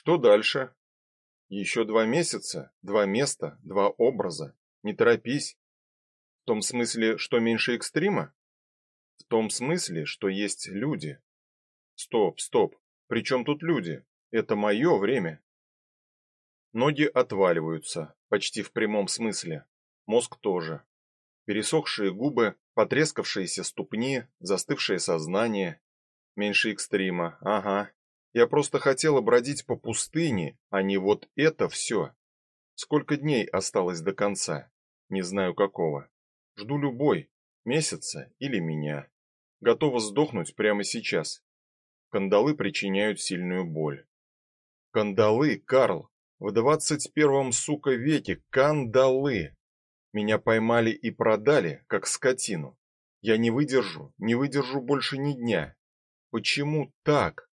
Что дальше? Еще два месяца, два места, два образа. Не торопись. В том смысле, что меньше экстрима? В том смысле, что есть люди. Стоп, стоп. При чем тут люди? Это мое время. Ноги отваливаются, почти в прямом смысле. Мозг тоже. Пересохшие губы, потрескавшиеся ступни, застывшее сознание. Меньше экстрима, ага. Я просто хотела бродить по пустыне, а не вот это все. Сколько дней осталось до конца? Не знаю какого. Жду любой, месяца или меня. Готова сдохнуть прямо сейчас. Кандалы причиняют сильную боль. Кандалы, Карл, в двадцать первом, сука, веке кандалы. Меня поймали и продали, как скотину. Я не выдержу, не выдержу больше ни дня. Почему так?